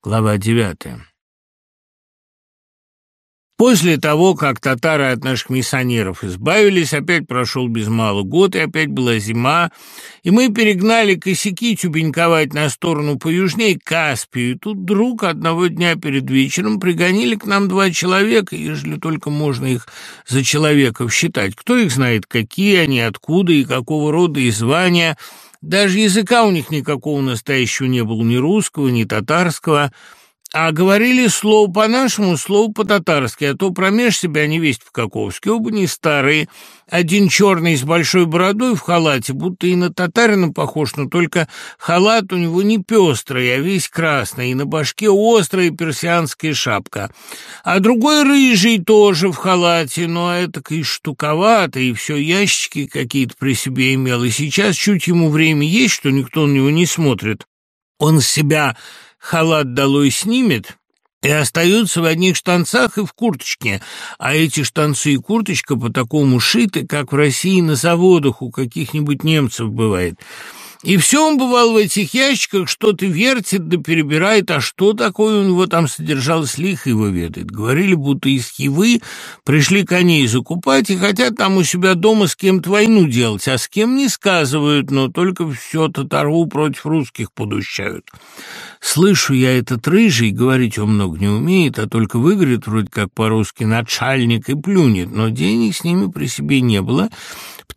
Глава девятая. После того, как татары от наших миссионеров избавились, опять прошел без малого год, и опять была зима, и мы перегнали косяки тюбеньковать на сторону поюжнее Каспию, и тут вдруг одного дня перед вечером пригонили к нам два человека, ежели только можно их за человеков считать. Кто их знает, какие они, откуда и какого рода и звания – даже языка у них никакого настоящего не было, ни русского, ни татарского, а говорили слово по-нашему, слово по-татарски, а то промеж себя не весть в Каковске, оба не старые, один черный с большой бородой в халате, будто и на татарина похож, но только халат у него не пестрый, а весь красный, и на башке острая персианская шапка. А другой рыжий тоже в халате, но это и штуковатый, и все ящики какие-то при себе имел, и сейчас чуть ему время есть, что никто на него не смотрит. Он себя халат долой снимет и остается в одних штанцах и в курточке, а эти штанцы и курточка по такому шиты, как в России на заводах у каких-нибудь немцев бывает – и все он бывал в этих ящиках, что-то вертит да перебирает, а что такое у него там содержалось, лихо его ведает. Говорили, будто из Хивы пришли коней закупать и хотят там у себя дома с кем-то войну делать, а с кем не сказывают, но только все татарву против русских подущают. Слышу я этот рыжий, говорить он много не умеет, а только выговорит вроде как по-русски начальник и плюнет, но денег с ними при себе не было,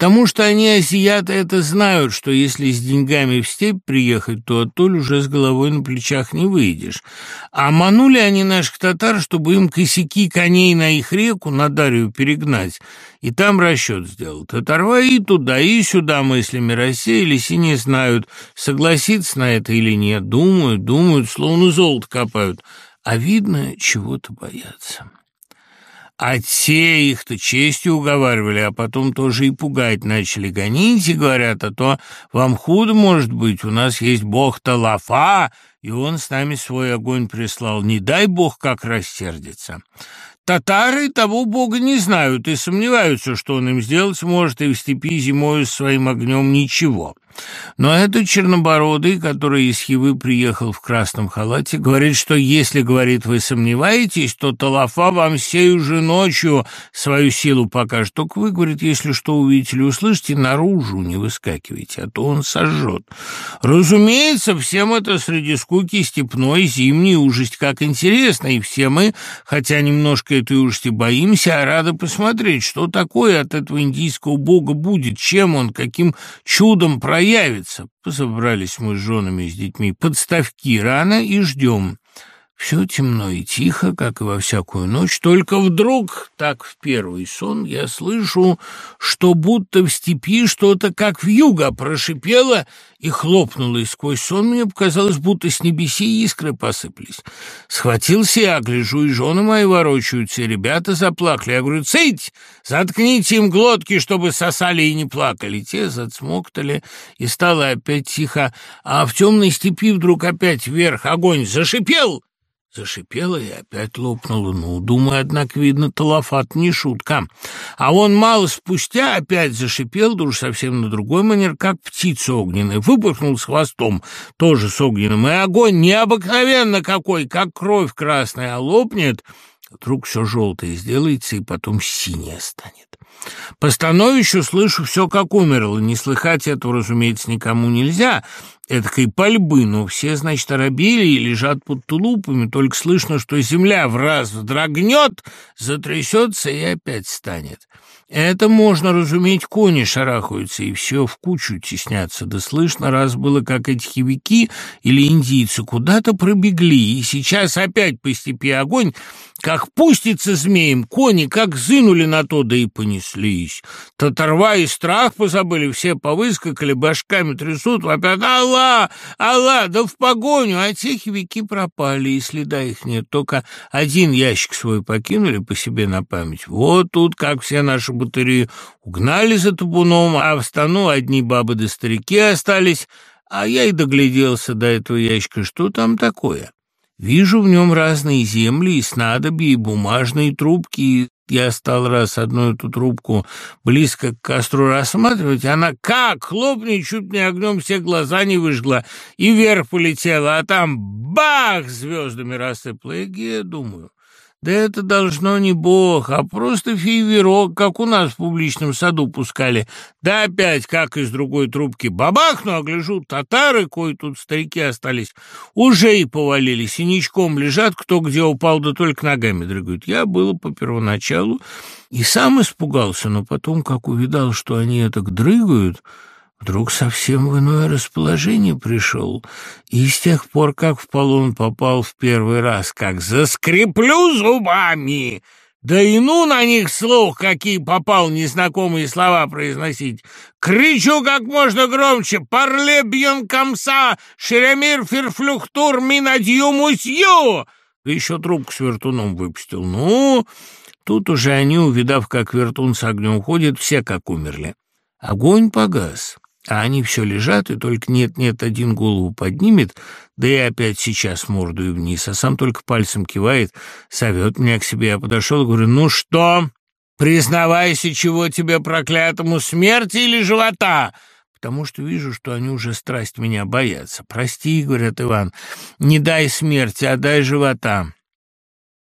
Потому что они, азиаты, это знают, что если с деньгами в степь приехать, то оттуда уже с головой на плечах не выйдешь. А манули они наших татар, чтобы им косяки коней на их реку, на Дарью, перегнать, и там расчет сделал. Татарва и туда, и сюда мыслями рассеялись и не знают, согласиться на это или нет. Думают, думают, словно золото копают, а видно, чего-то боятся. А те их-то честью уговаривали, а потом тоже и пугать начали. Гоните, говорят, а то вам худо может быть, у нас есть бог Талафа, и он с нами свой огонь прислал. Не дай бог, как рассердится. Татары того бога не знают и сомневаются, что он им сделать может, и в степи зимою своим огнем ничего. Но этот чернобородый, который из Хивы приехал в красном халате, говорит, что если, говорит, вы сомневаетесь, то Талафа вам сею же ночью свою силу покажет. Только вы, говорит, если что увидите или услышите, наружу не выскакивайте, а то он сожжет. Разумеется, всем это среди скуки степной, зимней, ужасть как интересно, и все мы, хотя немножко этой ужасти боимся, а рады посмотреть, что такое от этого индийского бога будет, чем он, каким чудом проявится, появится. Позабрались мы с женами и с детьми подставки рано и ждем. Все темно и тихо, как и во всякую ночь, только вдруг, так в первый сон, я слышу, что будто в степи что-то, как в юго, прошипело и хлопнуло, и сквозь сон мне показалось, будто с небеси искры посыпались. Схватился я, гляжу, и жены мои ворочаются, и ребята заплакали. Я говорю, цыть, заткните им глотки, чтобы сосали и не плакали. Те зацмоктали, и стало опять тихо, а в темной степи вдруг опять вверх огонь зашипел, Зашипела и опять лопнула. Ну, думаю, однако, видно, талафат не шутка. А он мало спустя опять зашипел, да уж совсем на другой манер, как птица огненная. Выпорхнул с хвостом, тоже с огненным. И огонь необыкновенно какой, как кровь красная, а лопнет, вдруг все желтое сделается и потом синее станет. По становищу слышу все, как умерло. Не слыхать этого, разумеется, никому нельзя, эдакой пальбы, но все, значит, оробели и лежат под тулупами, только слышно, что земля в раз вздрогнет, затрясется и опять станет. Это можно разуметь, кони шарахаются и все в кучу теснятся. Да слышно, раз было, как эти хивики или индийцы куда-то пробегли, и сейчас опять по степи огонь, как пустится змеем, кони как зынули на то, да и понеслись. Татарва и страх позабыли, все повыскакали, башками трясут, вопят «Алла! Алла!» Да в погоню, а те хивики пропали, и следа их нет. Только один ящик свой покинули по себе на память. Вот тут, как все наши бутыри угнали за табуном, а в стану одни бабы да старики остались, а я и догляделся до этого ящика. Что там такое? Вижу в нем разные земли и снадобья, и бумажные трубки, я стал раз одну эту трубку близко к костру рассматривать, она как хлопнет, чуть мне огнем все глаза не выжгла, и вверх полетела, а там бах, звездами рассыпала. Я думаю, да это должно не бог, а просто фейверок, как у нас в публичном саду пускали. Да опять, как из другой трубки, бабах, ну, огляжу, татары, кои тут старики остались, уже и повалились, и ничком лежат, кто где упал, да только ногами дрыгают. Я было по первоначалу и сам испугался, но потом, как увидал, что они так дрыгают, вдруг совсем в иное расположение пришел, и с тех пор, как в полон попал в первый раз, как заскреплю зубами, да и ну на них слух, какие попал незнакомые слова произносить. Кричу как можно громче «Парле бьен комса, шеремир ферфлюхтур минадью мусью!» Да еще трубку с вертуном выпустил. Ну, тут уже они, увидав, как вертун с огнем ходит, все как умерли. Огонь погас. А они все лежат, и только нет-нет, один голову поднимет, да и опять сейчас морду и вниз, а сам только пальцем кивает, зовет меня к себе. Я подошел и говорю, ну что, признавайся, чего тебе проклятому, смерти или живота? Потому что вижу, что они уже страсть меня боятся. Прости, говорят Иван, не дай смерти, а дай живота.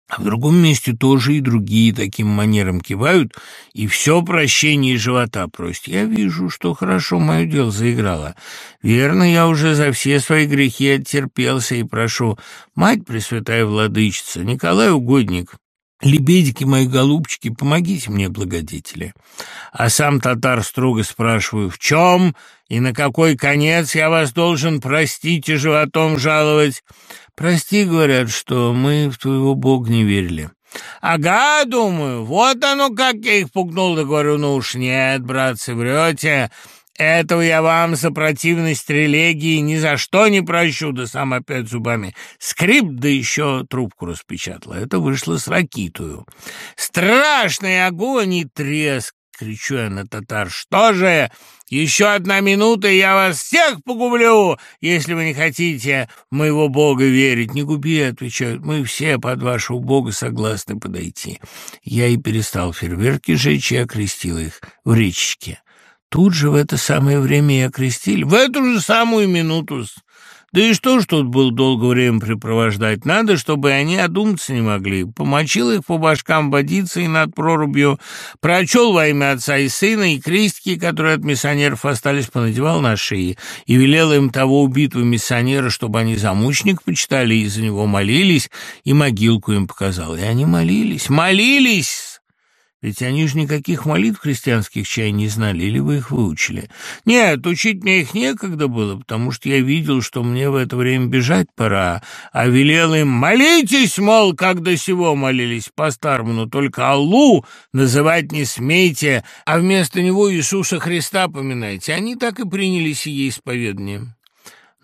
А в другом месте тоже и другие таким манером кивают, и все прощение живота просят. Я вижу, что хорошо мое дело заиграло. Верно, я уже за все свои грехи оттерпелся и прошу, Мать Пресвятая Владычица, Николай Угодник, Лебедики мои голубчики, помогите мне, благодетели. А сам татар строго спрашиваю, в чем и на какой конец я вас должен простить и животом жаловать? Прости, говорят, что мы в твоего Бога не верили. Ага, думаю, вот оно как я их пугнул, да говорю, ну уж нет, братцы, врете. Этого я вам за противность религии ни за что не прощу, да сам опять зубами скрип, да еще трубку распечатала. Это вышло с ракитую. Страшный огонь и треск, кричу я на татар. Что же, еще одна минута, и я вас всех погублю, если вы не хотите моего бога верить. Не губи, отвечают, мы все под вашего бога согласны подойти. Я и перестал фейерверки жечь и окрестил их в речке. Тут же в это самое время и окрестили. В эту же самую минуту да и что ж тут было долго время препровождать? Надо, чтобы они одуматься не могли. Помочил их по башкам и над прорубью, прочел во имя отца и сына, и крестики, которые от миссионеров остались, понадевал на шеи, и велел им того убитого миссионера, чтобы они за мучник почитали и за него молились, и могилку им показал. И они молились, молились! Ведь они же никаких молитв христианских чай не знали, или вы их выучили? Нет, учить мне их некогда было, потому что я видел, что мне в это время бежать пора, а велел им «молитесь, мол, как до сего молились по-старому, но только Аллу называть не смейте, а вместо него Иисуса Христа поминайте». Они так и приняли сие исповедание.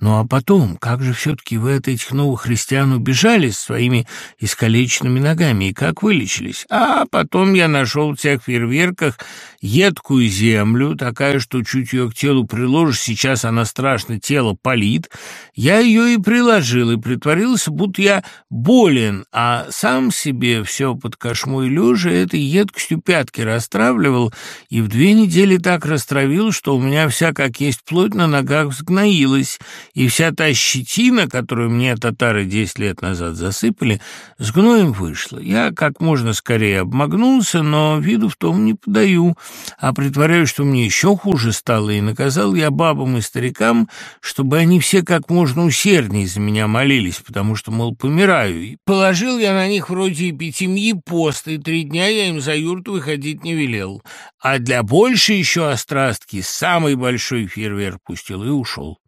Ну а потом, как же все-таки вы от этих новых христиан убежали с своими искалеченными ногами и как вылечились? А потом я нашел в тех фейерверках едкую землю, такая, что чуть ее к телу приложишь, сейчас она страшно тело палит. Я ее и приложил, и притворился, будто я болен, а сам себе все под кошмой лежа этой едкостью пятки растравливал, и в две недели так растравил, что у меня вся как есть плоть на ногах взгноилась, и вся та щетина, которую мне татары десять лет назад засыпали, с гноем вышла. Я как можно скорее обмагнулся, но виду в том не подаю, а притворяю, что мне еще хуже стало, и наказал я бабам и старикам, чтобы они все как можно усерднее за меня молились, потому что, мол, помираю. И положил я на них вроде эпитемьи пост, и три дня я им за юрту выходить не велел. А для большей еще острастки самый большой фейерверк пустил и ушел.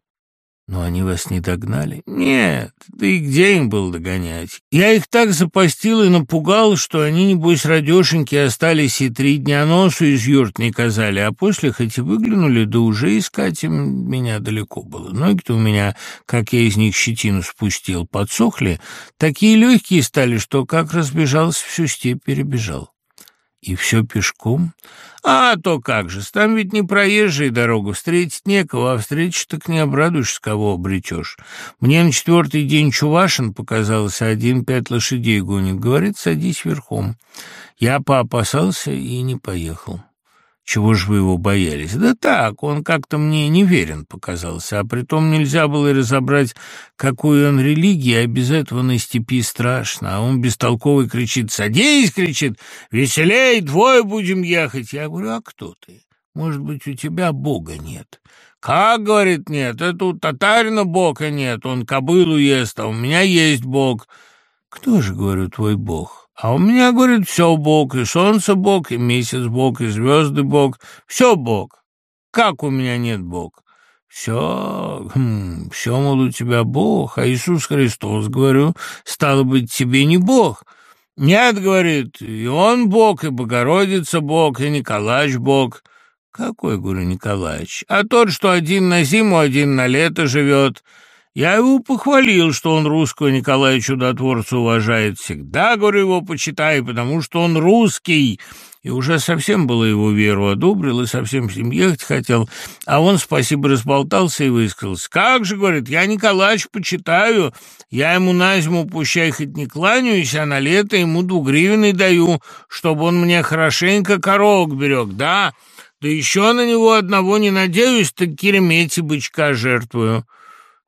Но они вас не догнали? Нет, да и где им было догонять? Я их так запостил и напугал, что они, небось, радешеньки остались и три дня носу из юрт не казали, а после хоть и выглянули, да уже искать им меня далеко было. Ноги-то у меня, как я из них щетину спустил, подсохли, такие легкие стали, что как разбежался, всю степь перебежал. И все пешком? А то как же, там ведь не проезжая дорога, встретить некого, а встретишь, так не обрадуешься, кого обретешь. Мне на четвертый день Чувашин показался, один пять лошадей гонит. Говорит, садись верхом. Я поопасался и не поехал. Чего же вы его боялись? Да так, он как-то мне неверен показался, а притом нельзя было разобрать, какой он религии, а без этого на степи страшно. А он бестолковый кричит «Садись!» кричит «Веселей, двое будем ехать!» Я говорю «А кто ты? Может быть, у тебя Бога нет?» «Как, — говорит, — нет? Это у татарина Бога нет, он кобылу ест, а у меня есть Бог». «Кто же, — говорю, — твой Бог?» А у меня, говорит, все Бог, и солнце Бог, и месяц Бог, и звезды Бог, все Бог. Как у меня нет Бог? Все, хм, все, мол, у тебя Бог, а Иисус Христос, говорю, стало быть, тебе не Бог. Нет, говорит, и он Бог, и Богородица Бог, и Николаевич Бог. Какой, говорю, Николаевич? А тот, что один на зиму, один на лето живет. Я его похвалил, что он русского Николая Чудотворца уважает. Всегда, говорю, его почитай, потому что он русский. И уже совсем было его веру одобрил, и совсем с ним ехать хотел. А он, спасибо, разболтался и высказался. «Как же, — говорит, — я Николаевич почитаю. Я ему на зиму, пущай хоть не кланяюсь, а на лето ему двугривенный даю, чтобы он мне хорошенько коровок берег, да? Да еще на него одного не надеюсь, так киремети бычка жертвую».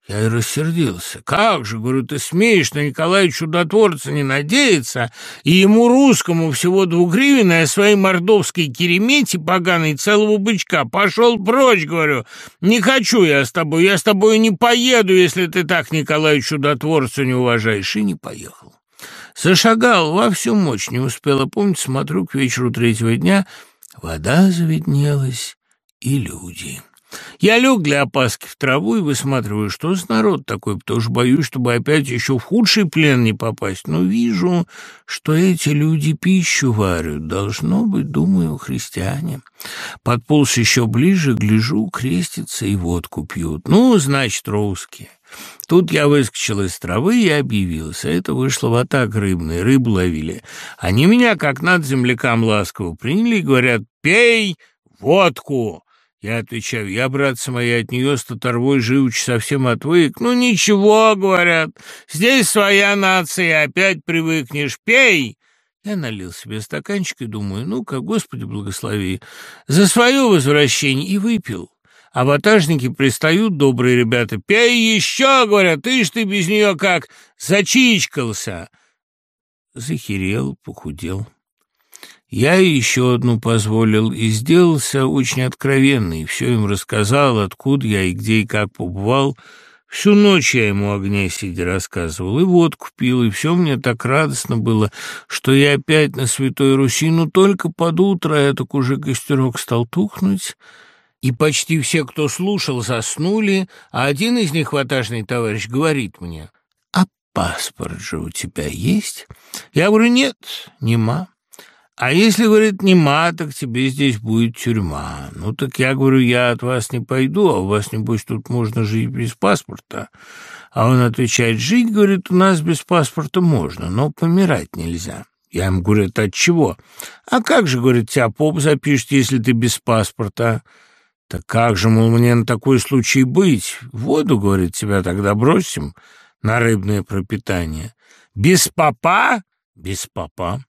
Я и рассердился. «Как же, — говорю, — ты смеешь на Николая Чудотворца не надеяться, и ему русскому всего двугривенной, а своей мордовской керемете поганой целого бычка? Пошел прочь, — говорю, — не хочу я с тобой, я с тобой не поеду, если ты так Николая Чудотворца не уважаешь». И не поехал. Зашагал во всю мощь, не успела помнить, смотрю, к вечеру третьего дня вода заведнелась и люди. Я лег для опаски в траву и высматриваю, что за народ такой, потому что боюсь, чтобы опять еще в худший плен не попасть. Но вижу, что эти люди пищу варят. Должно быть, думаю, христиане. Подполз еще ближе, гляжу, крестится и водку пьют. Ну, значит, русские. Тут я выскочил из травы и объявился. Это вышло в атак рыбной, рыбу ловили. Они меня, как над землякам ласково приняли и говорят «Пей водку!» Я отвечаю, я, братцы мои, от нее с татарвой живучи совсем отвык. Ну, ничего, говорят, здесь своя нация, опять привыкнешь, пей. Я налил себе стаканчик и думаю, ну-ка, Господи благослови, за свое возвращение и выпил. А ватажники пристают, добрые ребята, пей еще, говорят, ты ж ты без нее как зачичкался. Захерел, похудел. Я еще одну позволил и сделался очень откровенный, все им рассказал, откуда я и где и как побывал. Всю ночь я ему огня сидя рассказывал, и вот купил, и все мне так радостно было, что я опять на Святой Руси, ну только под утро так уже костерок стал тухнуть, и почти все, кто слушал, заснули, а один из них, ватажный товарищ, говорит мне, «А паспорт же у тебя есть?» Я говорю, «Нет, нема». А если, говорит, нема, так тебе здесь будет тюрьма. Ну, так я говорю, я от вас не пойду, а у вас, небось, тут можно жить без паспорта. А он отвечает, жить, говорит, у нас без паспорта можно, но помирать нельзя. Я ему говорю, это от чего? А как же, говорит, тебя поп запишет, если ты без паспорта? Так как же, мол, мне на такой случай быть? В воду, говорит, тебя тогда бросим на рыбное пропитание. Без попа? Без попа.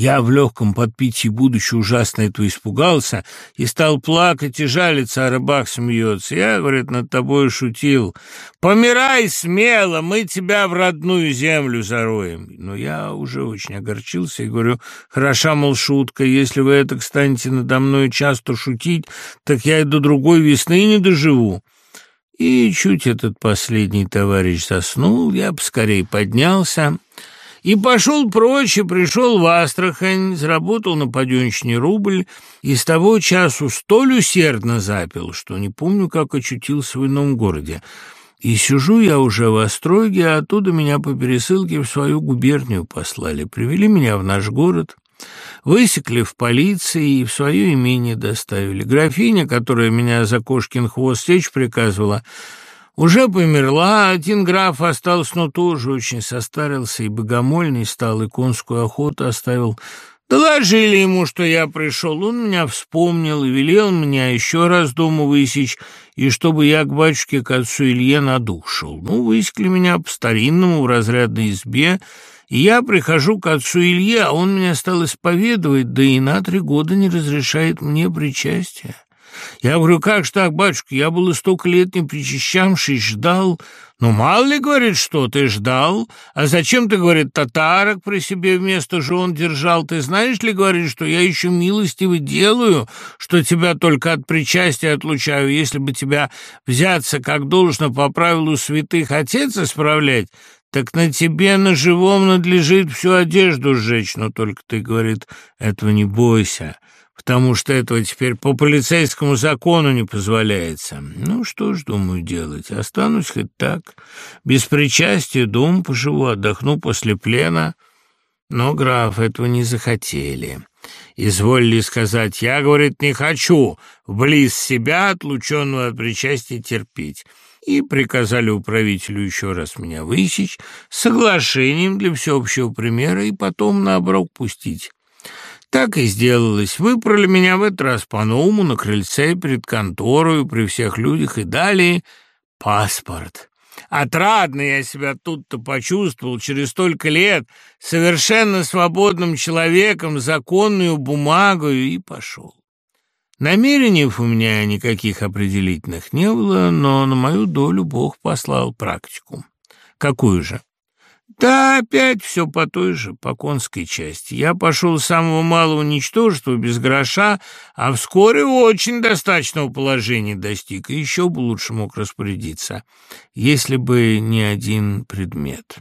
Я в легком подпитии, будучи ужасно этого испугался, и стал плакать и жалиться, а рыбак смеется. Я, говорит, над тобой шутил. «Помирай смело, мы тебя в родную землю зароем». Но я уже очень огорчился и говорю, «Хороша, мол, шутка, если вы это станете надо мной часто шутить, так я и до другой весны не доживу». И чуть этот последний товарищ заснул, я поскорей поднялся и пошел прочь, и пришел в Астрахань, заработал на паденщине рубль, и с того часу столь усердно запил, что не помню, как очутился в ином городе. И сижу я уже в Остроге, а оттуда меня по пересылке в свою губернию послали. Привели меня в наш город, высекли в полиции и в свое имение доставили. Графиня, которая меня за кошкин хвост сечь приказывала, уже померла, один граф остался, но тоже очень состарился и богомольный стал, и конскую охоту оставил. Доложили ему, что я пришел, он меня вспомнил и велел меня еще раз дома высечь, и чтобы я к батюшке, к отцу Илье на дух шел. Ну, высекли меня по-старинному в разрядной избе, и я прихожу к отцу Илье, а он меня стал исповедовать, да и на три года не разрешает мне причастие. Я говорю, как ж так, батюшка, я был и столько лет не причащавший, ждал. Ну, мало ли, говорит, что ты ждал? А зачем ты, говорит, татарок при себе вместо жен держал? Ты знаешь ли, говорит, что я еще милостиво делаю, что тебя только от причастия отлучаю, если бы тебя взяться, как должно, по правилу святых отец исправлять, так на тебе на живом надлежит всю одежду сжечь, но только ты, говорит, этого не бойся потому что этого теперь по полицейскому закону не позволяется. Ну, что ж, думаю, делать? Останусь хоть так, без причастия, дом поживу, отдохну после плена. Но, граф, этого не захотели. Изволили сказать, я, говорит, не хочу вблиз себя, отлученного от причастия, терпеть и приказали управителю еще раз меня высечь соглашением для всеобщего примера и потом на пустить. Так и сделалось. Выпрали меня в этот раз по-новому на крыльце перед конторой при всех людях и дали паспорт. Отрадно я себя тут-то почувствовал через столько лет совершенно свободным человеком, законную бумагу и пошел. Намерений у меня никаких определительных не было, но на мою долю Бог послал практику. Какую же? Да, опять все по той же, по конской части. Я пошел с самого малого ничтожества, без гроша, а вскоре очень достаточного положения достиг, и еще бы лучше мог распорядиться, если бы не один предмет.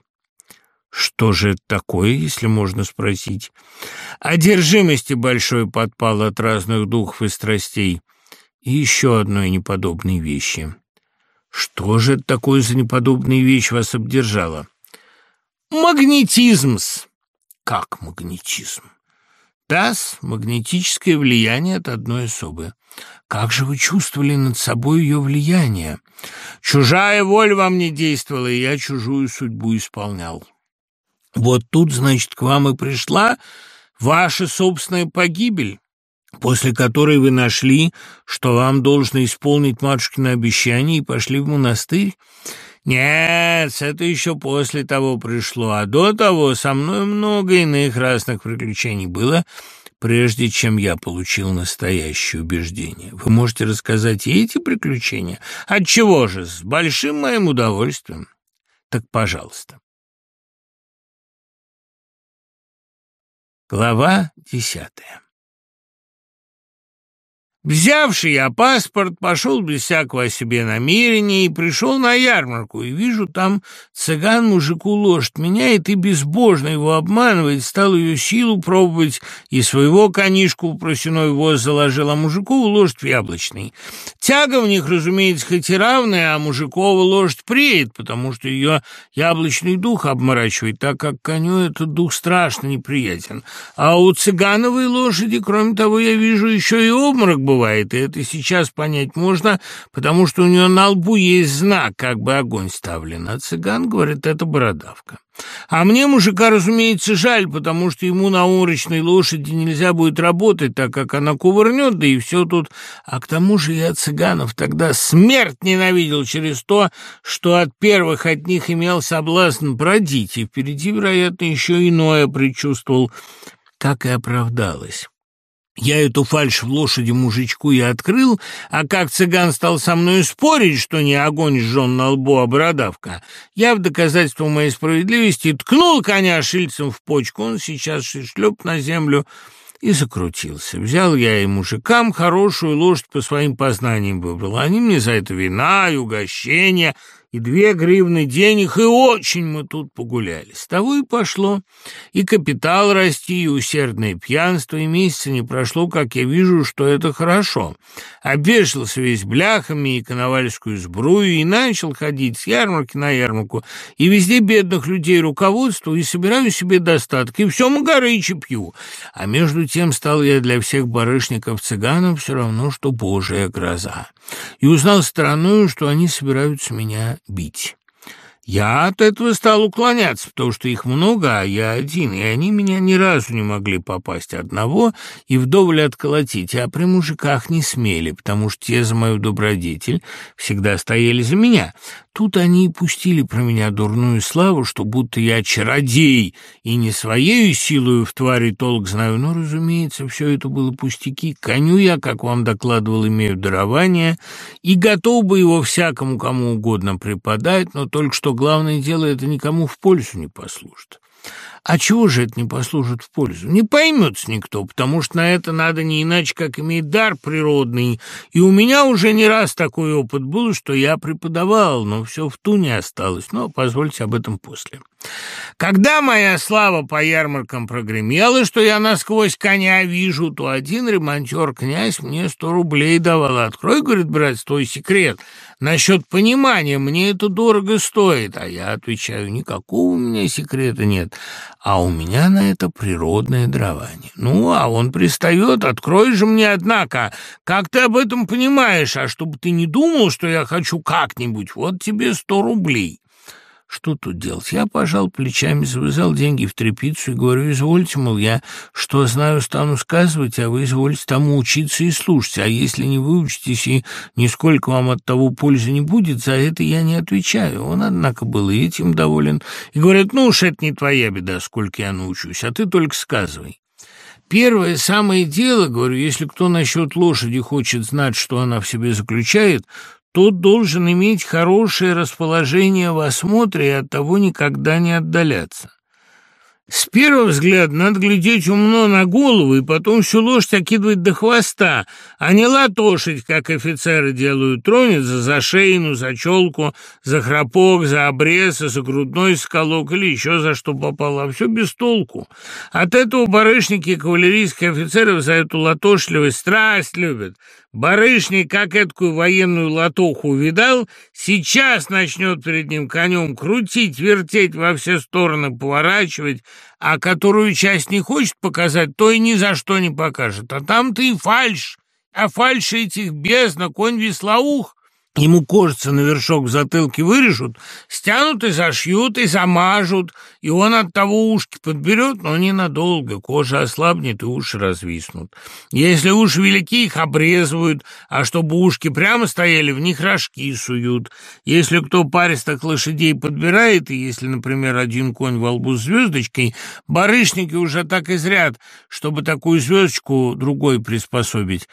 Что же это такое, если можно спросить? Одержимости большой подпал от разных духов и страстей. И еще одной неподобной вещи. Что же это такое за неподобная вещь вас обдержала? Магнетизм-с. Как магнетизм? Да-с, магнетическое влияние от одной особы. Как же вы чувствовали над собой ее влияние? Чужая воля вам не действовала, и я чужую судьбу исполнял. Вот тут, значит, к вам и пришла ваша собственная погибель, после которой вы нашли, что вам должно исполнить матушкино обещание, и пошли в монастырь. «Нет, это еще после того пришло, а до того со мной много иных разных приключений было, прежде чем я получил настоящее убеждение. Вы можете рассказать и эти приключения? Отчего же, с большим моим удовольствием. Так, пожалуйста». Глава десятая Взявший я паспорт, пошел без всякого себе намерения и пришел на ярмарку, и вижу, там цыган мужику лошадь меняет и безбожно его обманывает, стал ее силу пробовать, и своего конишку в просеной воз заложил, а мужику лошадь в яблочный. Тяга в них, разумеется, хоть и равная, а мужикова лошадь преет, потому что ее яблочный дух обморачивает, так как коню этот дух страшно неприятен. А у цыгановой лошади, кроме того, я вижу еще и обморок бывает, и это сейчас понять можно, потому что у нее на лбу есть знак, как бы огонь ставлен, а цыган говорит, это бородавка. А мне мужика, разумеется, жаль, потому что ему на умрачной лошади нельзя будет работать, так как она кувырнет, да и все тут. А к тому же я цыганов тогда смерть ненавидел через то, что от первых от них имел соблазн бродить, и впереди, вероятно, еще иное предчувствовал, как и оправдалось. Я эту фальшь в лошади мужичку и открыл, а как цыган стал со мной спорить, что не огонь сжен на лбу, а бородавка, я в доказательство моей справедливости ткнул коня шильцем в почку, он сейчас шлеп на землю и закрутился. Взял я и мужикам хорошую лошадь по своим познаниям выбрал. Они мне за это вина и угощения — и две гривны денег, и очень мы тут погуляли. С того и пошло. И капитал расти, и усердное пьянство, и месяца не прошло, как я вижу, что это хорошо. Обвешался весь бляхами и коновальскую сбрую, и начал ходить с ярмарки на ярмарку, и везде бедных людей руководству, и собираю себе достаток, и все магарычи пью. А между тем стал я для всех барышников-цыганов все равно, что божья гроза. И узнал стороной, что они собираются меня бить. Я от этого стал уклоняться, потому что их много, а я один, и они меня ни разу не могли попасть одного и вдоволь отколотить, а при мужиках не смели, потому что те за мою добродетель всегда стояли за меня. Тут они и пустили про меня дурную славу, что будто я чародей и не своею силою в твари толк знаю, но, разумеется, все это было пустяки. Коню я, как вам докладывал, имею дарование и готов бы его всякому кому угодно преподать, но только что главное дело это никому в пользу не послужит. А чего же это не послужит в пользу? Не поймется никто, потому что на это надо не иначе, как иметь дар природный. И у меня уже не раз такой опыт был, что я преподавал, но все в ту не осталось. Но позвольте об этом после. Когда моя слава по ярмаркам прогремела, что я насквозь коня вижу, то один ремонтер князь мне сто рублей давал. Открой, говорит, брат, твой секрет. Насчет понимания мне это дорого стоит. А я отвечаю, никакого у меня секрета нет, а у меня на это природное дарование. Ну, а он пристает, открой же мне, однако, как ты об этом понимаешь, а чтобы ты не думал, что я хочу как-нибудь, вот тебе сто рублей. Что тут делать? Я пожал плечами, завязал деньги в тряпицу и говорю, извольте, мол, я что знаю, стану сказывать, а вы извольте тому учиться и слушать. А если не выучитесь и нисколько вам от того пользы не будет, за это я не отвечаю. Он, однако, был и этим доволен. И говорит, ну уж это не твоя беда, сколько я научусь, а ты только сказывай. Первое самое дело, говорю, если кто насчет лошади хочет знать, что она в себе заключает, тот должен иметь хорошее расположение в осмотре и от того никогда не отдаляться. С первого взгляда надо глядеть умно на голову и потом всю лошадь окидывать до хвоста, а не латошить, как офицеры делают, тронется за шейну, за челку, за храпок, за обрез, за грудной сколок или еще за что попало, все без толку. От этого барышники и кавалерийские офицеры за эту латошливость страсть любят. Барышник, как эткую военную латоху видал, сейчас начнет перед ним конем крутить, вертеть во все стороны, поворачивать, а которую часть не хочет показать, то и ни за что не покажет. А там-то и фальшь, а фальшь этих бездна, конь веслоух, Ему кожица на вершок в затылке вырежут, стянут и зашьют, и замажут, и он от того ушки подберет, но ненадолго, кожа ослабнет и уши развиснут. Если уши велики, их обрезывают, а чтобы ушки прямо стояли, в них рожки суют. Если кто паристых лошадей подбирает, и если, например, один конь во лбу с звездочкой, барышники уже так изряд, чтобы такую звездочку другой приспособить.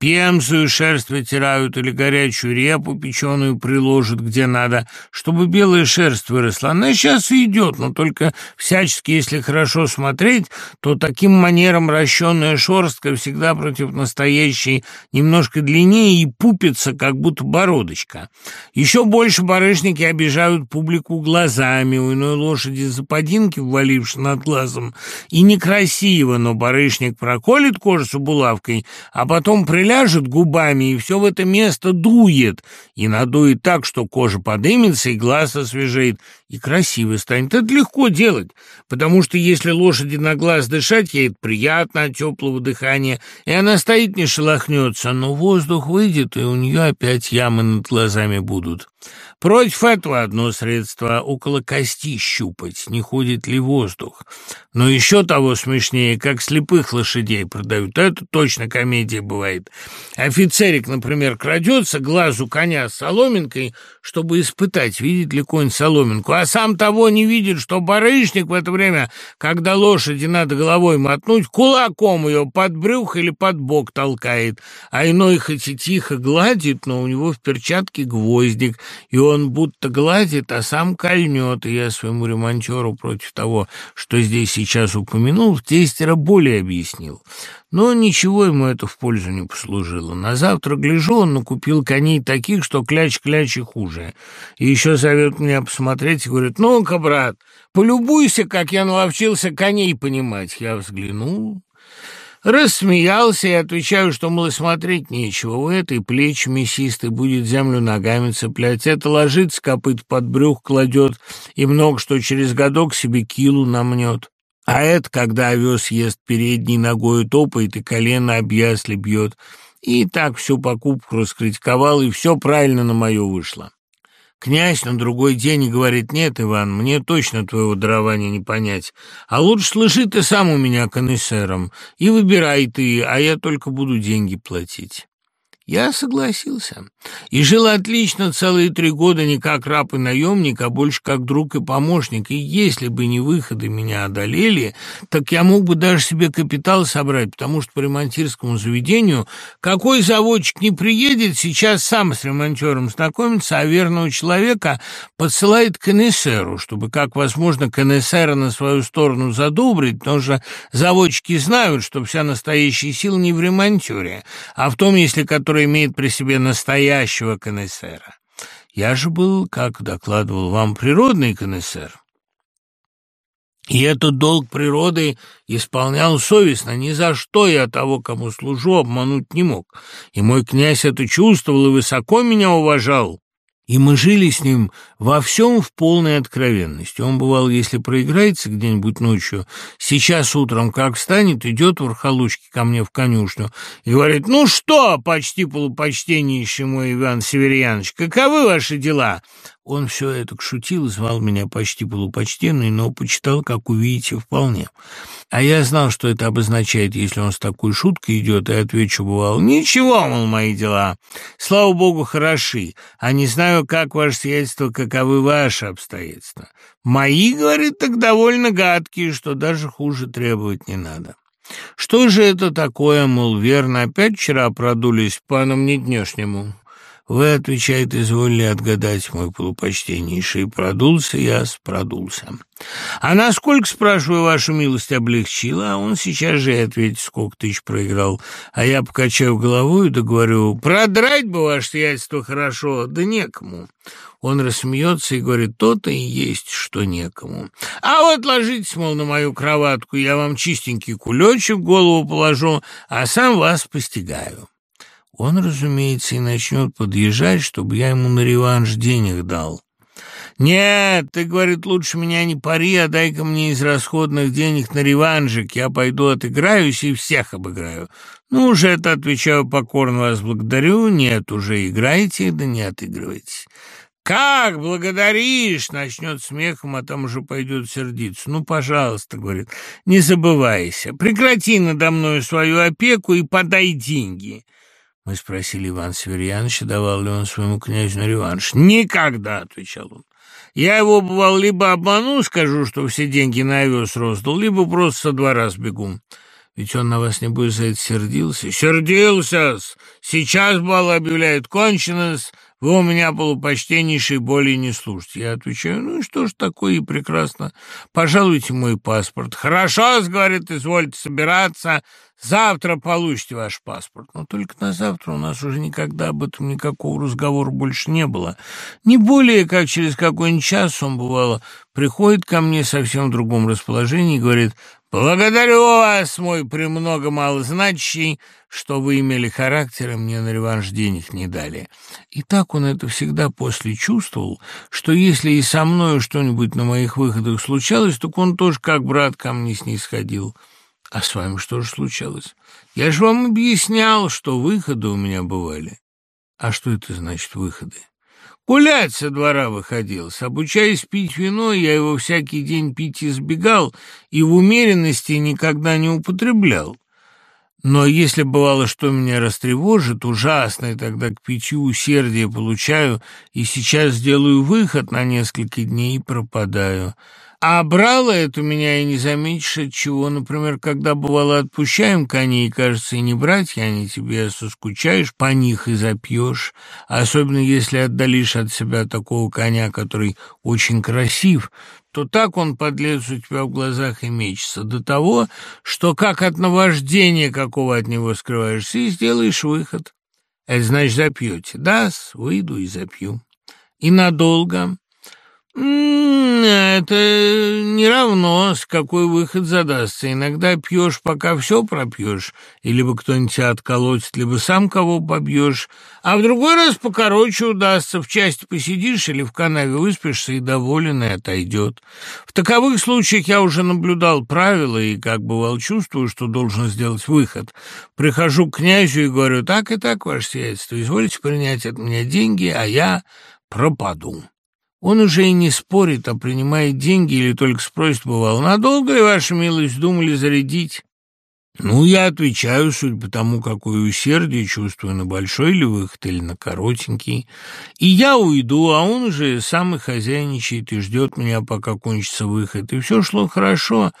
Пемзу и шерсть вытирают или горячую репу печеную приложат где надо, чтобы белая шерсть выросла. Она сейчас и идет, но только всячески, если хорошо смотреть, то таким манером ращенная шерстка всегда против настоящей немножко длиннее и пупится, как будто бородочка. Еще больше барышники обижают публику глазами, у иной лошади западинки, вваливши над глазом, и некрасиво, но барышник проколет кожицу булавкой, а потом прилет ляжет губами и все в это место дует, и надует так, что кожа подымется и глаз освежеет, и красиво станет. Это легко делать, потому что если лошади на глаз дышать, ей это приятно от теплого дыхания, и она стоит не шелохнется, но воздух выйдет, и у нее опять ямы над глазами будут. Против этого одно средство — около кости щупать, не ходит ли воздух. Но еще того смешнее, как слепых лошадей продают. Это точно комедия бывает. Офицерик, например, крадется глазу коня с соломинкой, чтобы испытать, видит ли конь соломинку, а сам того не видит, что барышник в это время, когда лошади надо головой мотнуть, кулаком ее под брюх или под бок толкает, а иной хоть и тихо гладит, но у него в перчатке гвоздик, и он будто гладит, а сам кольнет, и я своему ремонтеру против того, что здесь сейчас упомянул, тестера более объяснил. Но ничего ему это в пользу не послужило. На завтра, гляжу, он накупил коней таких, что кляч-кляч и хуже. И еще зовет меня посмотреть и говорит, ну-ка, брат, полюбуйся, как я наловчился коней понимать. Я взглянул, Рассмеялся и отвечаю, что, мол, смотреть нечего. У этой плечи мясистой будет землю ногами цеплять. Это ложится, копыт под брюх кладет и много что через годок себе килу намнет. А это, когда овес ест передней ногой, топает и колено об ясли бьет. И так всю покупку раскритиковал, и все правильно на мое вышло. Князь на другой день говорит, нет, Иван, мне точно твоего дарования не понять. А лучше слыши ты сам у меня конессером и выбирай ты, а я только буду деньги платить. Я согласился. И жил отлично целые три года не как раб и наемник, а больше как друг и помощник. И если бы не выходы меня одолели, так я мог бы даже себе капитал собрать, потому что по ремонтирскому заведению какой заводчик не приедет, сейчас сам с ремонтером знакомится, а верного человека подсылает к НСРу, чтобы, как возможно, КНСР на свою сторону задобрить, потому что заводчики знают, что вся настоящая сила не в ремонтере, а в том, если который который имеет при себе настоящего конессера. Я же был, как докладывал вам, природный конессер. И этот долг природы исполнял совестно. Ни за что я того, кому служу, обмануть не мог. И мой князь это чувствовал и высоко меня уважал и мы жили с ним во всем в полной откровенности. Он, бывал, если проиграется где-нибудь ночью, сейчас утром, как встанет, идет в архалучке ко мне в конюшню и говорит, «Ну что, почти полупочтеннейший мой Иван Северьянович, каковы ваши дела?» Он все это шутил, звал меня почти полупочтенный, но почитал, как увидите, вполне. А я знал, что это обозначает, если он с такой шуткой идет, и отвечу, бывал, «Ничего, мол, мои дела, слава богу, хороши, а не знаю, как ваше сиятельство, каковы ваши обстоятельства. Мои, — говорит, — так довольно гадкие, что даже хуже требовать не надо». Что же это такое, мол, верно, опять вчера продулись паном неднешнему? Вы, отвечает, изволили отгадать, мой полупочтеннейший. Продулся я, продулся. А насколько, спрашиваю, вашу милость облегчила? А он сейчас же и ответит, сколько тысяч проиграл. А я покачаю головой да говорю, продрать бы ваше сиятельство хорошо, да некому. Он рассмеется и говорит, то-то и есть, что некому. А вот ложитесь, мол, на мою кроватку, я вам чистенький кулечек в голову положу, а сам вас постигаю. Он, разумеется, и начнет подъезжать, чтобы я ему на реванш денег дал. «Нет, ты, — говорит, — лучше меня не пари, а дай-ка мне из расходных денег на реванжик. Я пойду отыграюсь и всех обыграю. Ну, уже это, отвечаю, покорно вас благодарю. Нет, уже играйте, да не отыгрывайтесь». «Как благодаришь?» — начнет смехом, а там уже пойдет сердиться. «Ну, пожалуйста, — говорит, — не забывайся. Прекрати надо мною свою опеку и подай деньги». Мы спросили Ивана Северьяновича, давал ли он своему князю на реванш. «Никогда!» — отвечал он. «Я его, бывал, либо обману, скажу, что все деньги на овес роздал, либо просто со двора сбегу. Ведь он на вас, небось, за это сердился?» «Сердился! Сейчас, бал объявляет, кончено вы у меня полупочтеннейший более не слушайте. Я отвечаю, ну и что ж такое, и прекрасно. Пожалуйте мой паспорт. Хорошо, говорит, извольте собираться. Завтра получите ваш паспорт. Но только на завтра у нас уже никогда об этом никакого разговора больше не было. Не более, как через какой-нибудь час он, бывало, приходит ко мне совсем в другом расположении и говорит, «Благодарю вас, мой премного малозначащий, что вы имели характер и мне на реванш денег не дали». И так он это всегда после чувствовал, что если и со мною что-нибудь на моих выходах случалось, так он тоже как брат ко мне снисходил. А с вами что же случалось? Я же вам объяснял, что выходы у меня бывали. А что это значит выходы? Гулять со двора выходил. Обучаясь пить вино, я его всякий день пить избегал и в умеренности никогда не употреблял. Но если бывало, что меня растревожит, ужасно, и тогда к питью усердие получаю, и сейчас сделаю выход на несколько дней и пропадаю. А брало это меня и не заметишь от чего. Например, когда бывало отпущаем коней, кажется, и не братья они тебе, а соскучаешь по них и запьешь. Особенно если отдалишь от себя такого коня, который очень красив, то так он, подлец, у тебя в глазах и мечется. До того, что как от наваждения какого от него скрываешься, и сделаешь выход. Это значит, запьете. Да, выйду и запью. И надолго. «Это не равно, с какой выход задастся. Иногда пьешь, пока все пропьешь, и либо кто-нибудь тебя отколотит, либо сам кого побьешь, а в другой раз покороче удастся. В части посидишь или в канаве выспишься и доволен, и отойдет. В таковых случаях я уже наблюдал правила и, как бывал, чувствую, что должен сделать выход. Прихожу к князю и говорю, так и так, ваше сиятельство, извольте принять от меня деньги, а я пропаду. Он уже и не спорит, а принимает деньги или только спросит, бывало, надолго ли, ваша милость, думали зарядить? Ну, я отвечаю, судя по тому, какое усердие чувствую на большой ли выход или на коротенький. И я уйду, а он уже сам и хозяйничает и ждет меня, пока кончится выход. И все шло хорошо,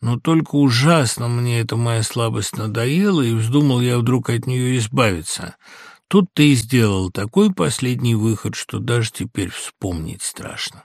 но только ужасно мне эта моя слабость надоела, и вздумал я вдруг от нее избавиться. Тут ты и сделал такой последний выход, что даже теперь вспомнить страшно.